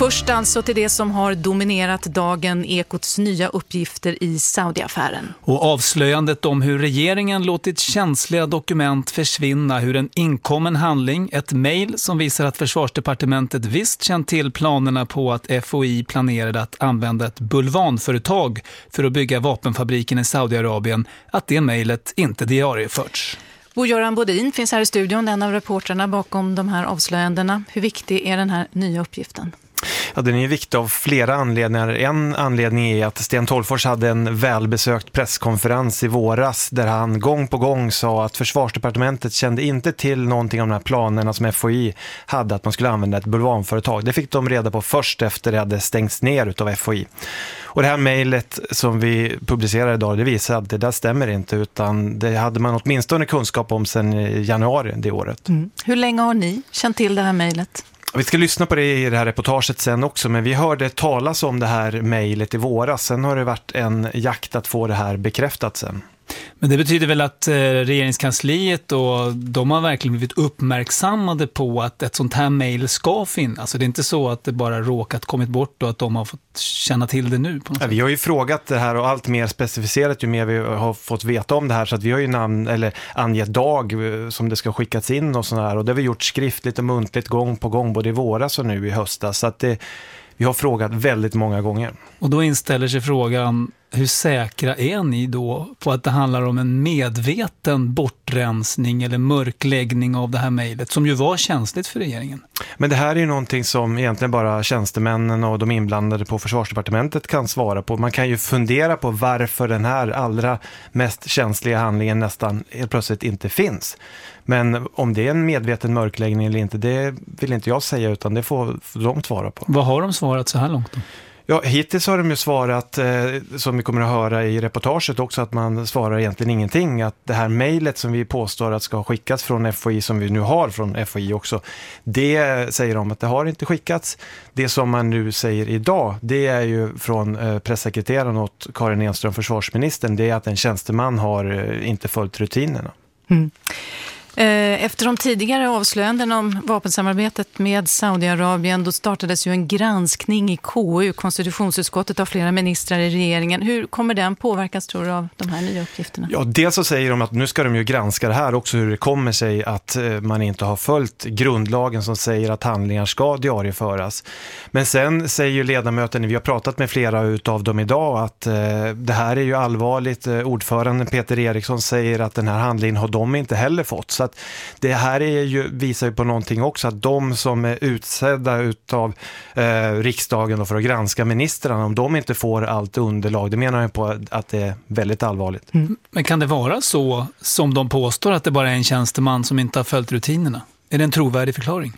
Först alltså till det som har dominerat dagen Ekots nya uppgifter i Saudiaffären. Och avslöjandet om hur regeringen låtit känsliga dokument försvinna, hur en inkommen handling, ett mejl som visar att försvarsdepartementet visst känt till planerna på att FOI planerade att använda ett bulvanföretag för att bygga vapenfabriken i Saudiarabien, att det mejlet inte diarieförts. Bo-Göran Bodin finns här i studion, en av reporterna bakom de här avslöjandena. Hur viktig är den här nya uppgiften? Ja, den är viktig av flera anledningar. En anledning är att Sten Tolfors hade en välbesökt presskonferens i våras där han gång på gång sa att försvarsdepartementet kände inte till någonting om de här planerna som FOI hade att man skulle använda ett bulvanföretag. Det fick de reda på först efter det hade stängts ner av FOI. Och det här mejlet som vi publicerar idag, det visar att det där stämmer inte utan det hade man åtminstone kunskap om sedan januari det året. Mm. Hur länge har ni känt till det här mejlet? Vi ska lyssna på det i det här reportaget sen också, men vi hörde talas om det här mejlet i våras. Sen har det varit en jakt att få det här bekräftat sen. Men det betyder väl att eh, regeringskansliet och de har verkligen blivit uppmärksammade på att ett sånt här mejl ska finnas. Alltså det är inte så att det bara råkat kommit bort och att de har fått känna till det nu. Ja, vi har ju frågat det här och allt mer specificerat ju mer vi har fått veta om det här. Så att vi har ju namn, eller angett dag eh, som det ska skickas in och sådär. Och det har vi gjort skriftligt och muntligt gång på gång både i våras och nu i höstas. Så att det, vi har frågat väldigt många gånger. Och då inställer sig frågan, hur säkra är ni då på att det handlar om en medveten bortrensning eller mörkläggning av det här mejlet som ju var känsligt för regeringen? Men det här är ju någonting som egentligen bara tjänstemännen och de inblandade på försvarsdepartementet kan svara på. Man kan ju fundera på varför den här allra mest känsliga handlingen nästan helt plötsligt inte finns. Men om det är en medveten mörkläggning eller inte, det vill inte jag säga utan det får de svara på. Vad har de svarat så här långt då? Ja, hittills har de ju svarat, eh, som vi kommer att höra i reportaget också, att man svarar egentligen ingenting. Att det här mejlet som vi påstår att ska ha skickats från FOI, som vi nu har från FOI också, det säger de att det har inte skickats. Det som man nu säger idag, det är ju från eh, pressekreteraren åt Karin Enström, försvarsministern, det är att en tjänsteman har eh, inte följt rutinerna. Mm. Eh, efter de tidigare avslöjanden om vapensamarbetet med Saudiarabien då startades ju en granskning i KU, konstitutionsutskottet av flera ministrar i regeringen. Hur kommer den påverkas tror du av de här nya uppgifterna? Ja, dels så säger de att nu ska de ju granska det här också hur det kommer sig att eh, man inte har följt grundlagen som säger att handlingar ska diarieföras. Men sen säger ju ledamöterna, vi har pratat med flera utav dem idag, att eh, det här är ju allvarligt. Ordföranden Peter Eriksson säger att den här handlingen har de inte heller fått. Så att det här är ju, visar ju på någonting också, att de som är utsedda utav eh, riksdagen för att granska ministrarna, om de inte får allt underlag, det menar jag på att det är väldigt allvarligt. Mm. Men kan det vara så som de påstår att det bara är en tjänsteman som inte har följt rutinerna? Är det en trovärdig förklaring?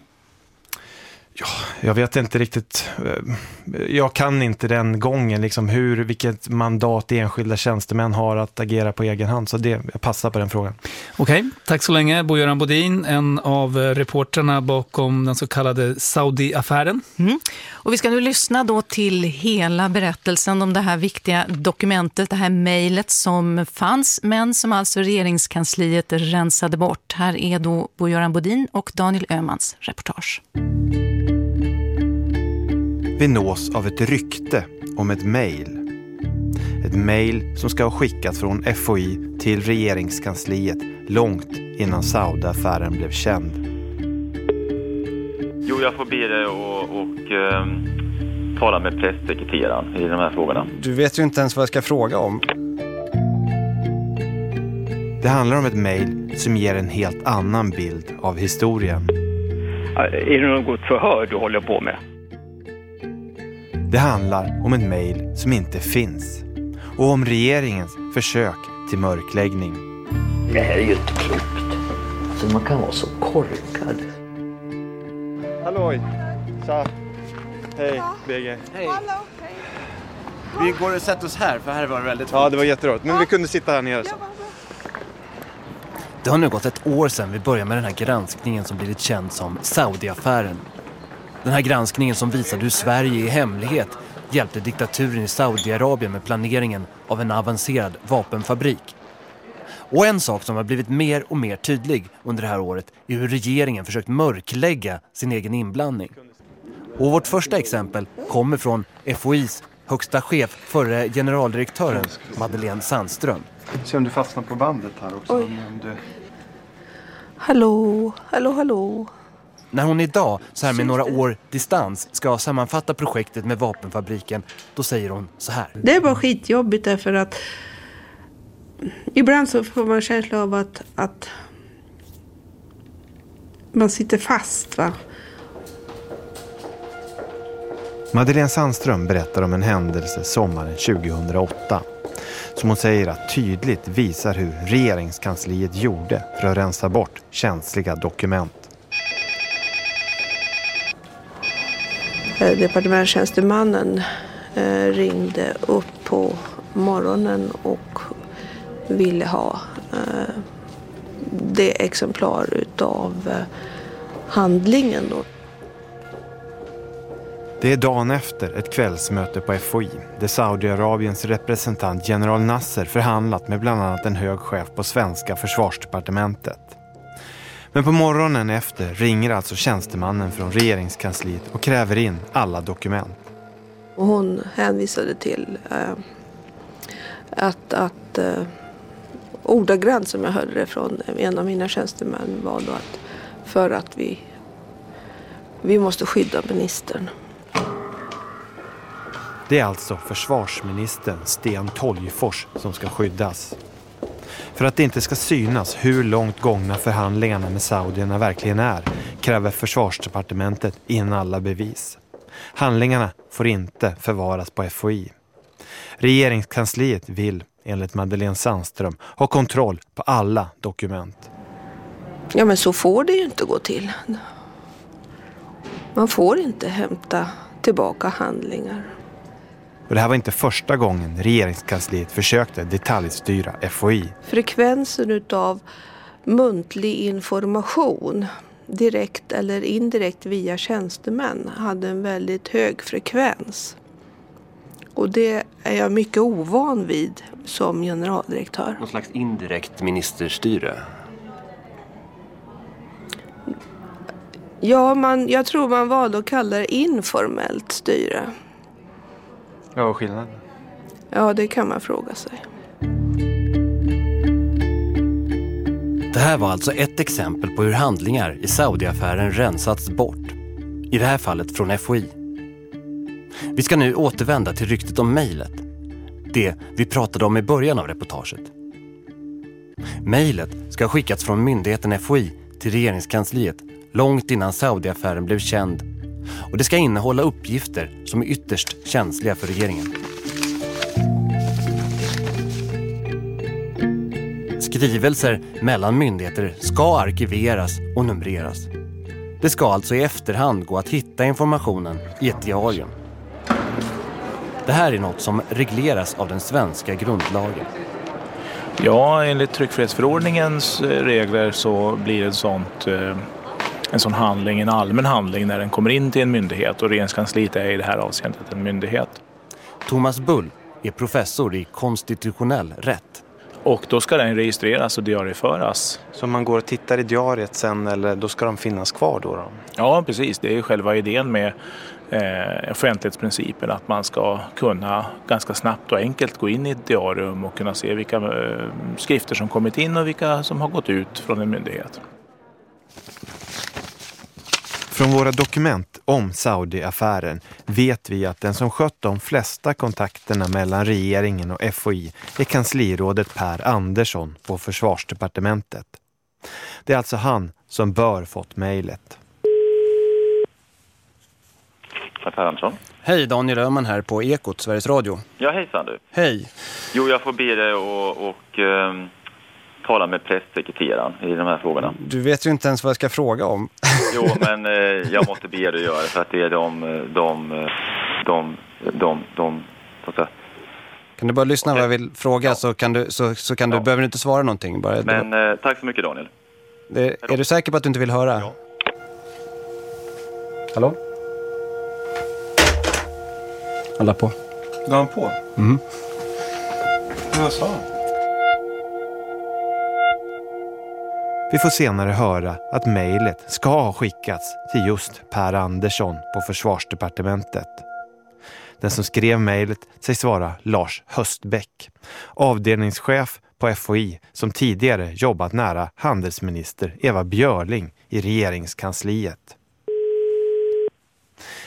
Ja, jag vet inte riktigt. Eh, jag kan inte den gången, liksom hur, vilket mandat enskilda tjänstemän har att agera på egen hand. Så det, jag passar på den frågan. Okej, okay, tack så länge. Bo-Göran Bodin, en av reporterna bakom den så kallade Saudi-affären. Mm. Och vi ska nu lyssna då till hela berättelsen om det här viktiga dokumentet, det här mejlet som fanns, men som alltså regeringskansliet rensade bort. Här är då Bo-Göran Bodin och Daniel Ömans reportage. Vi nås av ett rykte om ett mejl. Ett mejl som ska ha skickats från FOI till regeringskansliet långt innan Saudiaffären blev känd. Jo, jag får be dig och, och eh, tala med presssekreteraren i de här frågorna. Du vet ju inte ens vad jag ska fråga om. Det handlar om ett mejl som ger en helt annan bild av historien. Är det något förhör du håller på med? Det handlar om ett mejl som inte finns och om regeringens försök till mörkläggning. Det här är ju inte klokt. Alltså man kan vara så korkad. Halloj! Tja! Hej. BG. Hej. Vi går och sätter oss här, för här var det väldigt. Ja, det var jätteroligt. Men vi kunde sitta här nere. Så. Det har nu gått ett år sedan vi började med den här granskningen som blivit känd som Saudi-affären. Den här granskningen som visade hur Sverige i hemlighet hjälpte diktaturen i Saudiarabien med planeringen av en avancerad vapenfabrik. Och en sak som har blivit mer och mer tydlig under det här året är hur regeringen försökt mörklägga sin egen inblandning. Och vårt första exempel kommer från FOIs högsta chef, förre generaldirektören Madeleine Sandström. Se om du fastnar på bandet här också. Oj. Om du... Hallå, hallå, hallå. När hon idag, så här med några år distans, ska sammanfatta projektet med vapenfabriken, då säger hon så här. Det bara skitjobbigt därför att ibland så får man känsla av att, att man sitter fast. Va? Madeleine Sandström berättar om en händelse sommaren 2008 som hon säger att tydligt visar hur regeringskansliet gjorde för att rensa bort känsliga dokument. Departementstjänstemannen eh, ringde upp på morgonen och ville ha eh, det exemplar utav eh, handlingen. Då. Det är dagen efter ett kvällsmöte på FOI där Saudiarabiens representant general Nasser förhandlat med bland annat en hög chef på svenska försvarsdepartementet. Men på morgonen efter ringer alltså tjänstemannen från regeringskansliet och kräver in alla dokument. Och hon hänvisade till eh, att, att eh, ordagrant som jag hörde det från en av mina tjänstemän var då att för att vi, vi måste skydda ministern. Det är alltså försvarsministern Sten Tolgfors som ska skyddas. För att det inte ska synas hur långt gångna förhandlingarna med saudierna verkligen är kräver försvarsdepartementet in alla bevis. Handlingarna får inte förvaras på FOI. Regeringskansliet vill, enligt Madeleine Sandström, ha kontroll på alla dokument. Ja men så får det ju inte gå till. Man får inte hämta tillbaka handlingar. Och det här var inte första gången regeringskansliet försökte detaljstyra FOI. Frekvensen utav muntlig information direkt eller indirekt via tjänstemän hade en väldigt hög frekvens. Och det är jag mycket ovan vid som generaldirektör. Någon slags indirekt ministerstyre. Ja, man, jag tror man valde att kalla det informellt styre. Ja, vad skillnaden? Ja, det kan man fråga sig. Det här var alltså ett exempel på hur handlingar i Saudiaffären rensats bort. I det här fallet från FOI. Vi ska nu återvända till ryktet om mejlet. Det vi pratade om i början av reportaget. Mejlet ska ha skickats från myndigheten FOI till regeringskansliet långt innan Saudiaffären blev känd. Och det ska innehålla uppgifter som är ytterst känsliga för regeringen. Skrivelser mellan myndigheter ska arkiveras och numreras. Det ska alltså i efterhand gå att hitta informationen i ett diarium. Det här är något som regleras av den svenska grundlagen. Ja, enligt tryckfrihetsförordningens eh, regler så blir ett sånt, eh, en sån handling en allmän handling när den kommer in till en myndighet och regeringskansliet är i det här avseendet en myndighet. Thomas Bull är professor i konstitutionell rätt. Och då ska den registreras och diarieföras. Så om man går och tittar i diariet sen, eller då ska de finnas kvar då? då? Ja, precis. Det är ju själva idén med eh, offentlighetsprincipen att man ska kunna ganska snabbt och enkelt gå in i ett diarium och kunna se vilka eh, skrifter som kommit in och vilka som har gått ut från en myndighet. Från våra dokument om Saudi-affären vet vi att den som skött de flesta kontakterna mellan regeringen och FOI är kanslirådet Per Andersson på försvarsdepartementet. Det är alltså han som bör fått mejlet. Per Andersson. Hej, Daniel Öhman här på Ekot, Sveriges Radio. Ja, hejsan du. Hej. Jo, jag får be dig och, och ehm, tala med pressekreteraren i de här frågorna. Du vet ju inte ens vad jag ska fråga om. Jo, men eh, jag måste be dig göra det för att det är de, de, de, de, de, så att säga, Kan du bara lyssna vad jag vill fråga ja. så, kan du, så, så kan du, behöver du inte svara någonting. Bara, Men eh, tack så mycket Daniel. Det, är du säker på att du inte vill höra? Ja. Hallå? Han la på. La han på? Mm. Vad sa han? Vi får senare höra att mejlet ska ha skickats till just Per Andersson på försvarsdepartementet. Den som skrev mejlet sägs vara Lars Höstbäck, avdelningschef på FOI som tidigare jobbat nära handelsminister Eva Björling i regeringskansliet.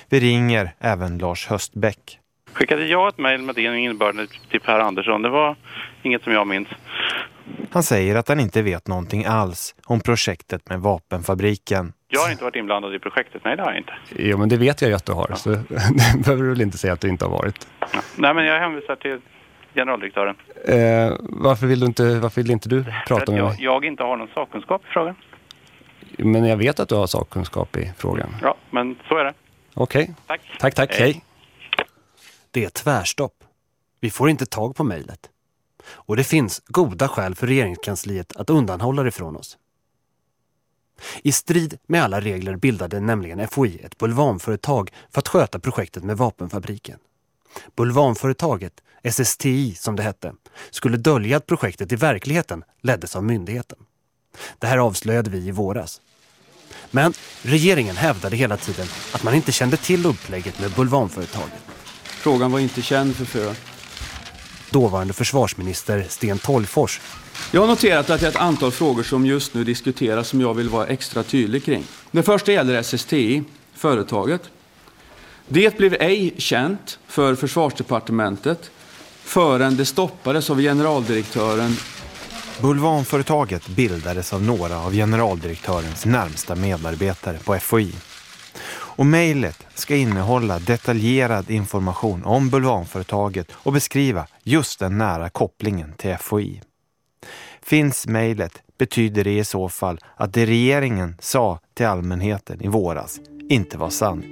Vi ringer även Lars Höstbäck. Skickade jag ett mejl med den innebörden till Per Andersson? Det var inget som jag minns. Han säger att han inte vet någonting alls om projektet med vapenfabriken. Jag har inte varit inblandad i projektet, nej det har jag inte. Jo, men det vet jag ju att du har, ja. så det behöver du väl inte säga att du inte har varit. Ja. Nej, men jag hänvisar till generaldirektören. Eh, varför, vill du inte, varför vill inte du prata med jag, mig? Jag inte har någon sakkunskap i frågan. Men jag vet att du har sakkunskap i frågan. Ja, men så är det. Okej. Okay. Tack. Tack, tack. Hej. Hej. Det är tvärstopp. Vi får inte tag på mejlet. Och det finns goda skäl för regeringskansliet att undanhålla det från oss. I strid med alla regler bildade nämligen FOI ett bulvanföretag för att sköta projektet med vapenfabriken. Bulvanföretaget, SSTI som det hette, skulle dölja att projektet i verkligheten leddes av myndigheten. Det här avslöjade vi i våras. Men regeringen hävdade hela tiden att man inte kände till upplägget med bulvanföretaget. Frågan var inte känd för FÖ. Dåvarande försvarsminister Sten Tolfors. Jag har noterat att det är ett antal frågor som just nu diskuteras som jag vill vara extra tydlig kring. Den första gäller SSTI, företaget. Det blev ej känt för försvarsdepartementet förrän det stoppades av generaldirektören. Bulvanföretaget bildades av några av generaldirektörens närmsta medarbetare på FOI. Och mejlet ska innehålla detaljerad information om bulvanföretaget och beskriva just den nära kopplingen till FOI. Finns mejlet betyder det i så fall att det regeringen sa till allmänheten i våras inte var sant.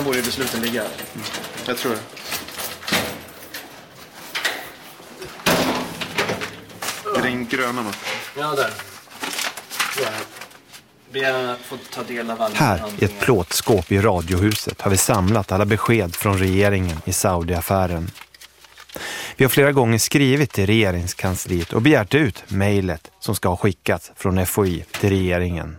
Här borde besluten ligga. Jag tror det. Är det den gröna mappen? Ja, där. Begäran att få ta del av alla Här i ett plåtskåp i radiohuset har vi samlat alla besked från regeringen i Saudi-affären. Vi har flera gånger skrivit till regeringskansliet och begärt ut mejlet som ska ha skickats från FOI till regeringen.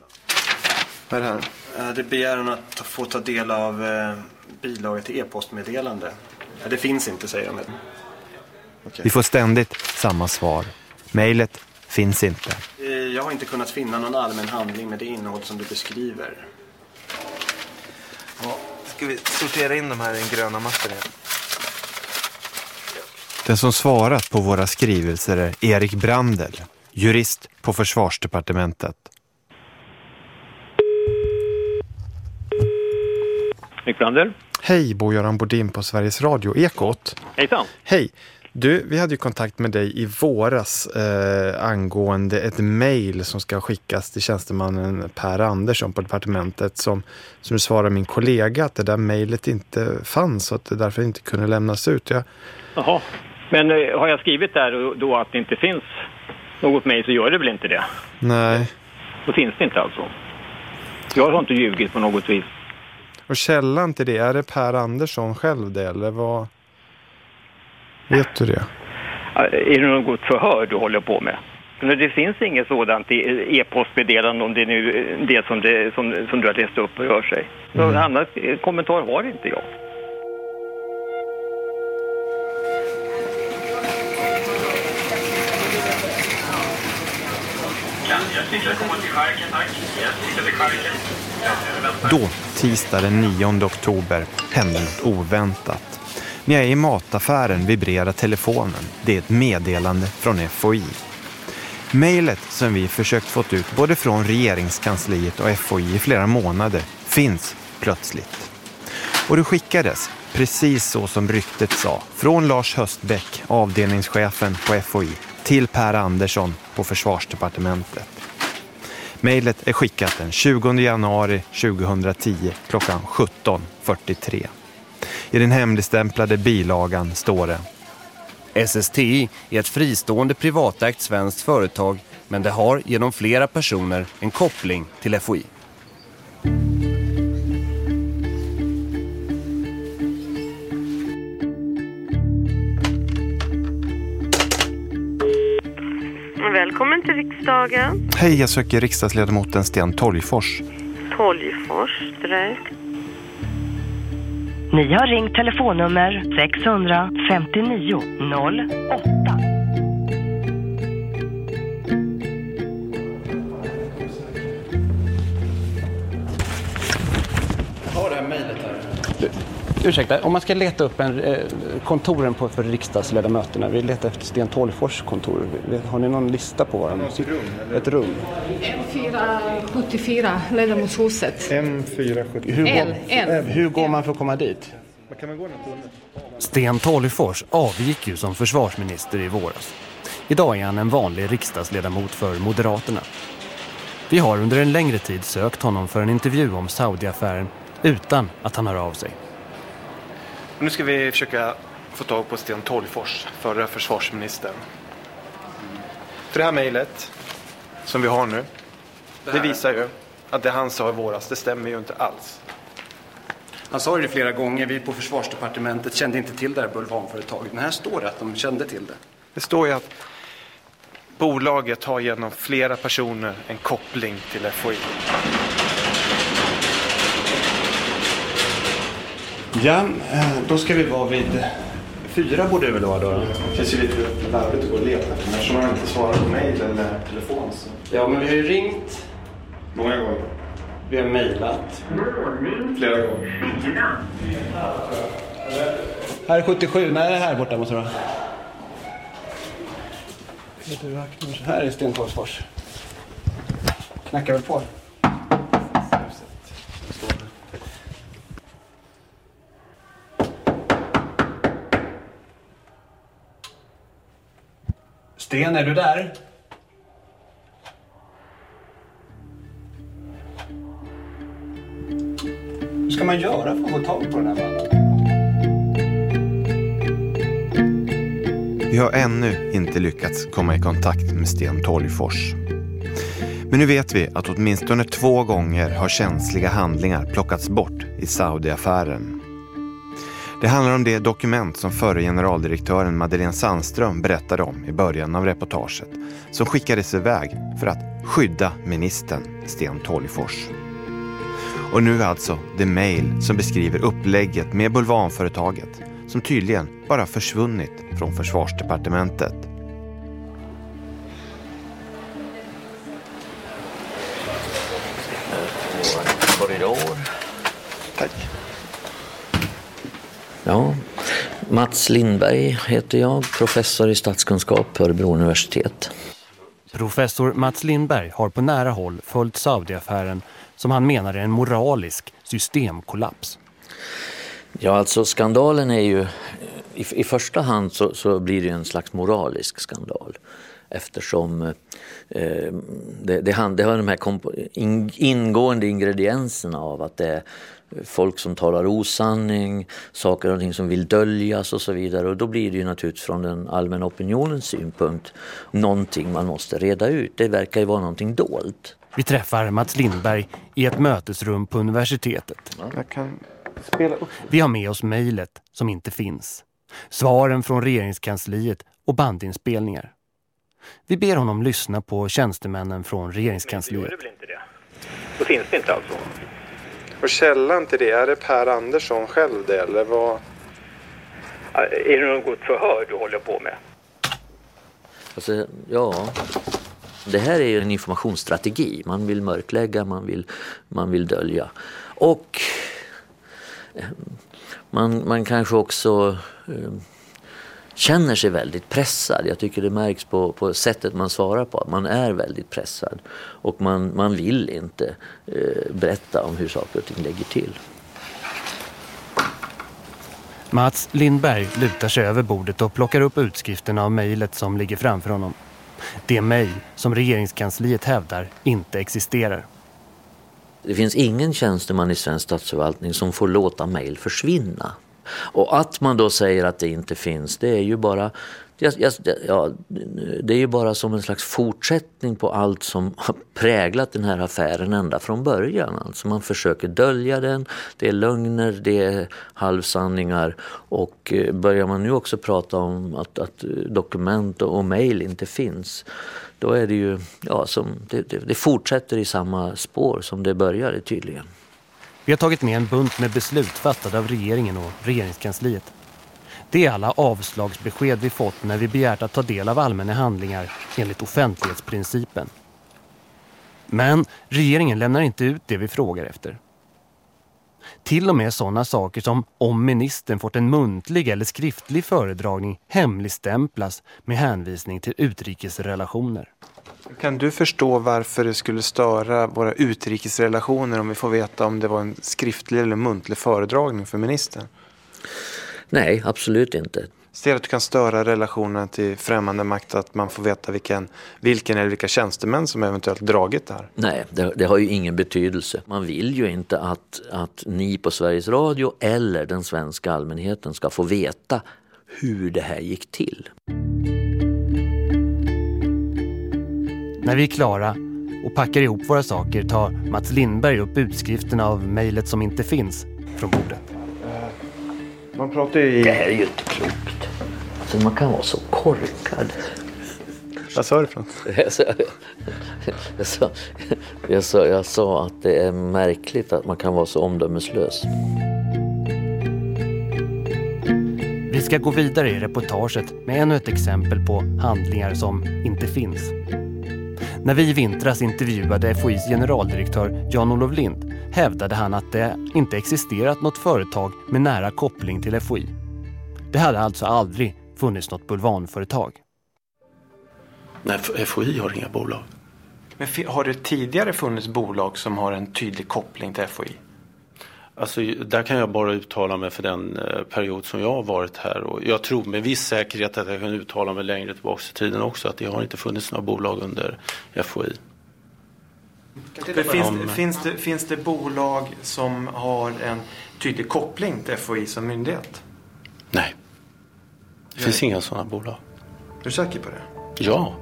Vad är det här? Det är begäran att få ta del av eh, bilaga till e-postmeddelande. Det finns inte, säger de. Okay. Vi får ständigt samma svar. Mejlet finns inte. Eh, jag har inte kunnat finna någon allmän handling med det innehåll som du beskriver. Ja, ska vi sortera in de här i den gröna mappen igen? Den som svarat på våra skrivelser är Erik Brandel, jurist på försvarsdepartementet. Erik Brandel. Hej, Bo-Göran Bodin på Sveriges Radio Ekot. Hejsan. Hej. Du, vi hade ju kontakt med dig i våras eh, angående ett mejl som ska skickas till tjänstemannen Per Andersson på departementet som, som svarar min kollega att det där mejlet inte fanns och att det därför inte kunde lämnas ut. Jag... Jaha, men eh, har jag skrivit där då att det inte finns något mejl så gör det väl inte det? Nej. Då finns det inte alltså. Jag har inte ljugit på något vis. Och källan till det, är det Per Andersson själv det eller vad? Vet du det? Är det något förhör du håller på med? det finns inget sådant e-postmeddelande om det nu det som, det, som, som du har läst upp och rör sig. Så mm. annan kommentar har inte jag. Då, tisdag den 9 oktober, hände något oväntat. När jag är i mataffären vibrerar telefonen. Det är ett meddelande från FOI. Mejlet som vi försökt få ut både från regeringskansliet och FOI i flera månader finns plötsligt. Och det skickades precis så som ryktet sa. Från Lars Höstbäck, avdelningschefen på FOI, till Per Andersson på försvarsdepartementet. Mejlet är skickat den 20 januari 2010 klockan 17.43. I den hemligstämplade bilagan står det SSTI är ett fristående privatägt svenskt företag men det har genom flera personer en koppling till FOI. Välkommen till riksdagen. Hej, jag söker riksdagsledamoten Sten Tolgfors. Tolgfors, direkt. Ni har ringt telefonnummer 659 08. Ursäkta, om man ska leta upp en, eh, kontoren på, för riksdagsledamöterna. Vi letar efter Sten Tolgfors kontor. Har ni någon lista på var de rum? Ett rum. M474, ledamotshuset. M470. Hur, L, L. hur går man för att komma dit? Kan man gå den tunneln? Sten Tolgfors avgick ju som försvarsminister i våras. Idag är han en vanlig riksdagsledamot för Moderaterna. Vi har under en längre tid sökt honom för en intervju om Saudi-affären utan att han hör av sig. Nu ska vi försöka få tag på Sten Tolgfors, förra försvarsministern. För det här mejlet som vi har nu, det visar ju att det han sa i våras, det stämmer ju inte alls. Han sa det flera gånger, vi på försvarsdepartementet kände inte till det här bulvanföretaget. Men här står det att de kände till det. Det står ju att bolaget har genom flera personer en koppling till FOI. Ja, eh, då ska vi vara vid fyra borde det väl vara då? Det känns ju lite larvigt att gå och leta eftersom man inte svarar på mejl eller telefon. Så. Ja, men vi har ju ringt. Många gånger. Vi har mejlat. Flera gånger. Här är 77. Nej, det är här borta måste det vara. Här är Sten Tolgfors. Knackar väl på. Sten, är du där? Hur ska man göra för att få tag på den här mannen? Vi har ännu inte lyckats komma i kontakt med Sten Tolgfors. Men nu vet vi att åtminstone två gånger har känsliga handlingar plockats bort i Saudi-affären. Det handlar om det dokument som förre generaldirektören Madeleine Sandström berättade om i början av reportaget som skickades iväg för att skydda ministern Sten Tolgfors. Och nu alltså det mejl som beskriver upplägget med bulvanföretaget som tydligen bara försvunnit från försvarsdepartementet. Mats Lindberg heter jag, professor i statskunskap på Örebro universitet. Professor Mats Lindberg har på nära håll följt Saudi-affären som han menar är en moralisk systemkollaps. Ja, alltså skandalen är ju, i, i första hand så, så blir det en slags moralisk skandal eftersom eh, det, det, hand, det har de här in, ingående ingredienserna av att det är folk som talar osanning, saker och ting som vill döljas och så vidare. Och då blir det ju naturligtvis från den allmänna opinionens synpunkt någonting man måste reda ut. Det verkar ju vara någonting dolt. Vi träffar Mats Lindberg i ett mötesrum på universitetet. Jag kan spela upp. Vi har med oss mejlet som inte finns. Svaren från regeringskansliet och bandinspelningar. Vi ber honom lyssna på tjänstemännen från regeringskansliet. väl inte det? Då finns det inte alltså. Och källan till det, är det Per Andersson själv det eller vad? Är det något förhör du håller på med? Alltså, ja, det här är ju en informationsstrategi. Man vill mörklägga, man vill, man vill dölja. Och eh, man, man kanske också eh, känner sig väldigt pressad. Jag tycker det märks på, på sättet man svarar på. att Man är väldigt pressad och man, man vill inte eh, berätta om hur saker och ting lägger till. Mats Lindberg lutar sig över bordet och plockar upp utskriften av mejlet som ligger framför honom. Det mejl som regeringskansliet hävdar inte existerar. Det finns ingen tjänsteman i svensk statsförvaltning som får låta mejl försvinna. Och att man då säger att det inte finns, det är ju bara Ja, det är ju bara som en slags fortsättning på allt som har präglat den här affären ända från början. Alltså man försöker dölja den, det är lögner, det är halvsanningar och eh, börjar man nu också prata om att, att dokument och, och mejl inte finns då är det ju, ja, som, det, det, det fortsätter i samma spår som det började tydligen. Vi har tagit med en bunt med beslut fattade av regeringen och regeringskansliet. Det är alla avslagsbesked vi fått när vi begärt att ta del av allmänna handlingar enligt offentlighetsprincipen. Men regeringen lämnar inte ut det vi frågar efter. Till och med sådana saker som om ministern fått en muntlig eller skriftlig föredragning hemligstämplas med hänvisning till utrikesrelationer. Kan du förstå varför det skulle störa våra utrikesrelationer om vi får veta om det var en skriftlig eller muntlig föredragning för ministern? Nej, absolut inte. Ser att du kan störa relationen till främmande makt att man får veta vilken, vilken eller vilka tjänstemän som eventuellt dragit det här? Nej, det, det, har ju ingen betydelse. Man vill ju inte att, att ni på Sveriges Radio eller den svenska allmänheten ska få veta hur det här gick till. När vi är klara och packar ihop våra saker tar Mats Lindberg upp utskriften av mejlet som inte finns från bordet. Man pratar ju i... Det här är ju inte klokt. Alltså man kan vara så korkad. Vad sa du för jag sa, jag, sa, jag, sa, jag sa att det är märkligt att man kan vara så omdömeslös. Vi ska gå vidare i reportaget med ännu ett exempel på handlingar som inte finns. När vi i vintras intervjuade FOIs generaldirektör Jan-Olof Lind hävdade han att det inte existerat något företag med nära koppling till FOI. Det hade alltså aldrig funnits något bulvanföretag. Nej, FOI har inga bolag. Men har det tidigare funnits bolag som har en tydlig koppling till FOI? Alltså, där kan jag bara uttala mig för den eh, period som jag har varit här. Och jag tror med viss säkerhet att jag kan uttala mig längre tillbaka i tiden också. Att det har inte funnits några bolag under FOI. Finns, det, finns, det, finns det bolag som har en tydlig koppling till FOI som myndighet? Nej. Det finns inga sådana bolag. Är du säker på det? Ja.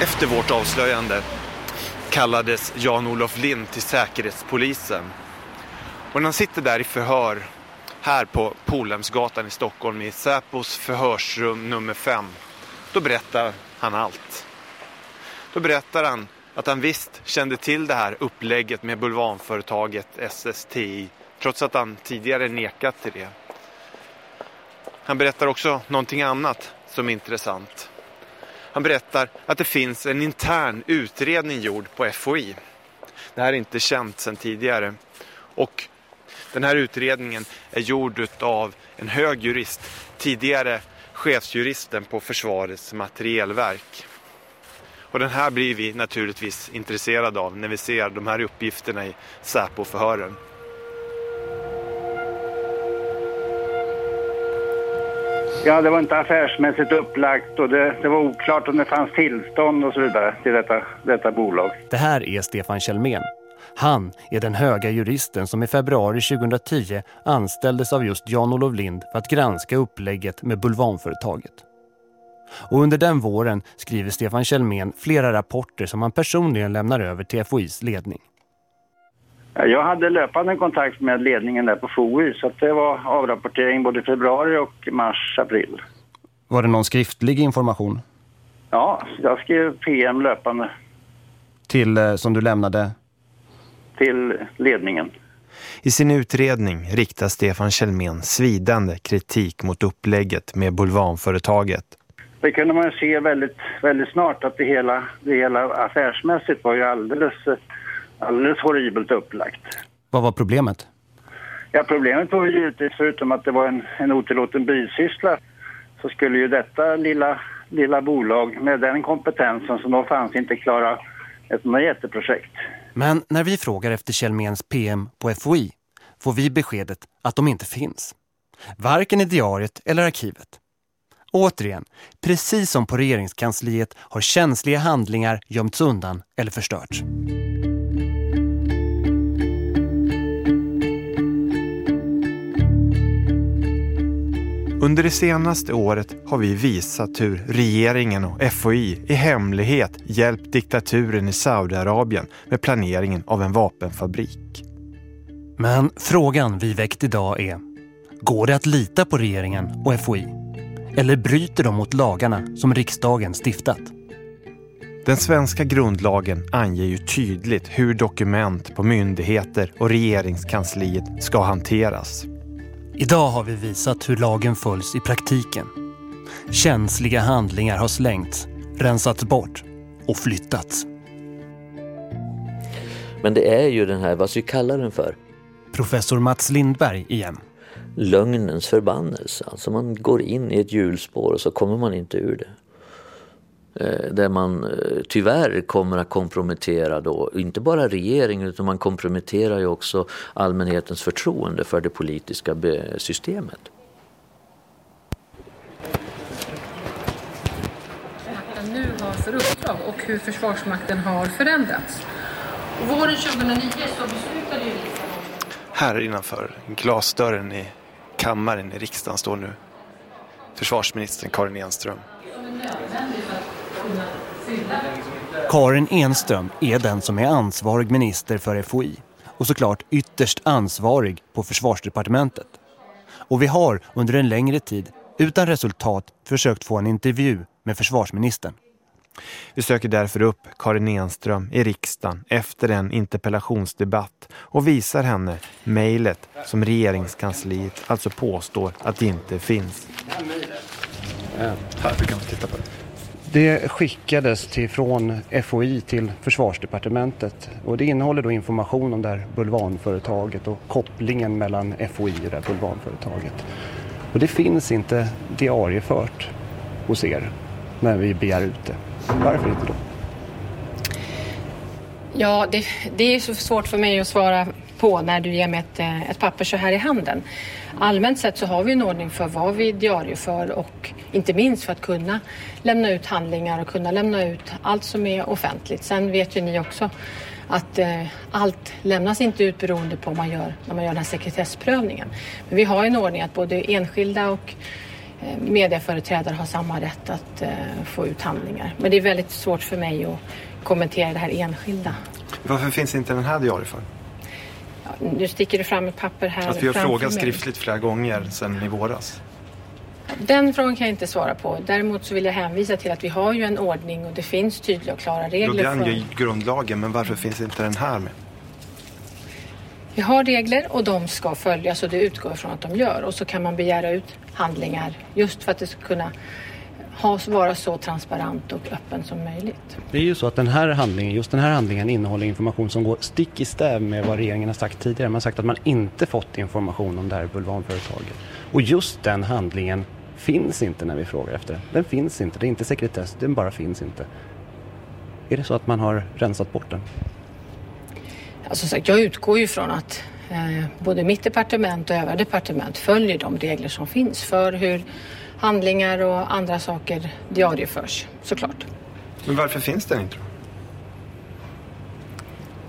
Efter vårt avslöjande kallades Jan-Olof Lind till Säkerhetspolisen. Och när han sitter där i förhör här på Polhemsgatan i Stockholm i Säpos förhörsrum nummer 5, då berättar han allt. Då berättar han att han visst kände till det här upplägget med bulvanföretaget SSTI trots att han tidigare nekat till det. Han berättar också någonting annat som är intressant. Han berättar att det finns en intern utredning gjord på FOI. Det här är inte känt sedan tidigare. Och den här utredningen är gjord av en hög jurist, tidigare chefsjuristen på Försvarets materielverk. Och den här blir vi naturligtvis intresserade av när vi ser de här uppgifterna i Säpo-förhören. Ja, det var inte affärsmässigt upplagt och det, det, var oklart om det fanns tillstånd och så vidare till detta, detta bolag. Det här är Stefan Kjellmen. Han är den höga juristen som i februari 2010 anställdes av just Jan-Olof Lind för att granska upplägget med bulvanföretaget. Och under den våren skriver Stefan Kjellmen flera rapporter som han personligen lämnar över till FOIs ledning. Jag hade löpande kontakt med ledningen där på FOI så det var avrapportering både februari och mars, april. Var det någon skriftlig information? Ja, jag skrev PM löpande. Till, eh, som du lämnade? Till ledningen. I sin utredning riktar Stefan Kjellmen svidande kritik mot upplägget med bulvanföretaget. Det kunde man se väldigt, väldigt snart att det hela, det hela affärsmässigt var ju alldeles alldeles horribelt upplagt. Vad var problemet? Ja, problemet var ju givetvis förutom att det var en, en otillåten bisyssla så skulle ju detta lilla, lilla bolag med den kompetensen som då fanns inte klara ett jätteprojekt. Men när vi frågar efter Kjellmens PM på FOI får vi beskedet att de inte finns. Varken i diariet eller arkivet. Återigen, precis som på regeringskansliet har känsliga handlingar gömts undan eller förstörts. Under det senaste året har vi visat hur regeringen och FOI i hemlighet hjälpt diktaturen i Saudiarabien med planeringen av en vapenfabrik. Men frågan vi väckt idag är, går det att lita på regeringen och FOI? Eller bryter de mot lagarna som riksdagen stiftat? Den svenska grundlagen anger ju tydligt hur dokument på myndigheter och regeringskansliet ska hanteras. Idag har vi visat hur lagen följs i praktiken. Känsliga handlingar har slängts, rensats bort och flyttats. Men det är ju den här, vad ska vi kalla den för? Professor Mats Lindberg igen. Lögnens förbannelse. Alltså man går in i ett hjulspår och så kommer man inte ur det. Eh, där man eh, tyvärr kommer att kompromettera då, inte bara regeringen utan man komprometterar ju också allmänhetens förtroende för det politiska systemet. Nu har för uppdrag och hur Försvarsmakten har förändrats. Våren 2009 så beslutade ju Här innanför glasdörren i kammaren i riksdagen står nu försvarsministern Karin Enström. Karin Enström är den som är ansvarig minister för FOI och såklart ytterst ansvarig på försvarsdepartementet. Och vi har under en längre tid utan resultat försökt få en intervju med försvarsministern. Vi söker därför upp Karin Enström i riksdagen efter en interpellationsdebatt och visar henne mejlet som regeringskansliet alltså påstår att det inte finns. Här, vi kan titta på det. Det skickades till, från FOI till försvarsdepartementet och det innehåller då information om det här bulvanföretaget och kopplingen mellan FOI och det här bulvanföretaget. Och det finns inte diariefört hos er när vi begär ut det. Varför inte då? Ja, det, det är så svårt för mig att svara på när du ger mig ett, eh, ett papper så här i handen. Allmänt sett så har vi en ordning för vad vi diarieför och inte minst för att kunna lämna ut handlingar och kunna lämna ut allt som är offentligt. Sen vet ju ni också att eh, allt lämnas inte ut beroende på vad man gör, när man gör den här sekretessprövningen. Men vi har en ordning att både enskilda och medieföreträdare har samma rätt att eh, få ut handlingar. Men det är väldigt svårt för mig att kommentera det här enskilda. Varför finns inte den här diarieförd? Nu sticker du fram ett papper här Att vi har frågat skriftligt flera gånger sedan i våras. Den frågan kan jag inte svara på. Däremot så vill jag hänvisa till att vi har ju en ordning och det finns tydliga och klara regler. Anger ju grundlagen, men varför finns inte den här med? Vi har regler och de ska följas och det utgår från att de gör. Och så kan man begära ut handlingar just för att det ska kunna ha, vara så transparent och öppen som möjligt. Det är ju så att den här handlingen, just den här handlingen innehåller information som går stick i stäv med vad regeringen har sagt tidigare. Man har sagt att man inte fått information om det här bulvanföretaget. Och just den handlingen finns inte när vi frågar efter den. Den finns inte, det är inte sekretess, den bara finns inte. Är det så att man har rensat bort den? Ja, som sagt, jag utgår ju från att eh, både mitt departement och övriga departement följer de regler som finns för hur handlingar och andra saker diarieförs, såklart. Men varför finns den inte då?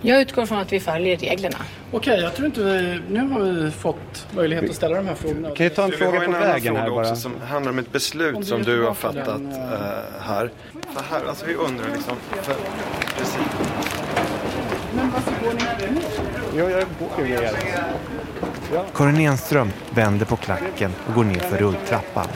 Jag utgår från att vi följer reglerna. Okej, jag tror inte vi... Nu har vi fått möjlighet att ställa de här frågorna. Kan jag ta en fråga på vägen här bara? som handlar om ett beslut som du har fattat den, uh, här. För här, alltså vi undrar liksom... För, precis. Men varför går ni inte ner? Jo, jag går ju ner. Ja. Karin Enström vänder på klacken och går ner för rulltrappan.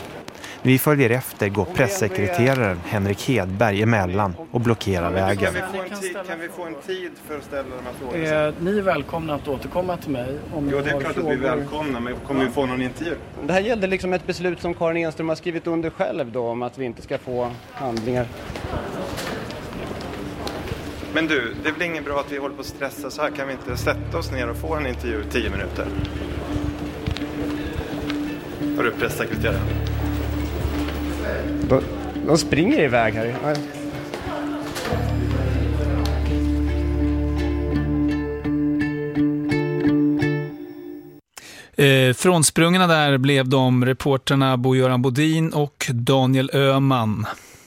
När vi följer efter går pressekreteraren Henrik Hedberg emellan och blockerar vägen. Kan vi få en tid, kan vi få en tid för att ställa de här frågorna? Eh, ni är välkomna att återkomma till mig om Jo, det är klart att vi är välkomna, men kommer vi få någon intervju? Det här gällde liksom ett beslut som Karin Enström har skrivit under själv då om att vi inte ska få handlingar. Men du, det är väl inget bra att vi håller på att stressa så här? Kan vi inte sätta oss ner och få en intervju i tio minuter? Har du pressekreteraren? De, de springer iväg här. Eh, frånsprungna där blev de reporterna Bo-Göran Bodin och Daniel Öhman.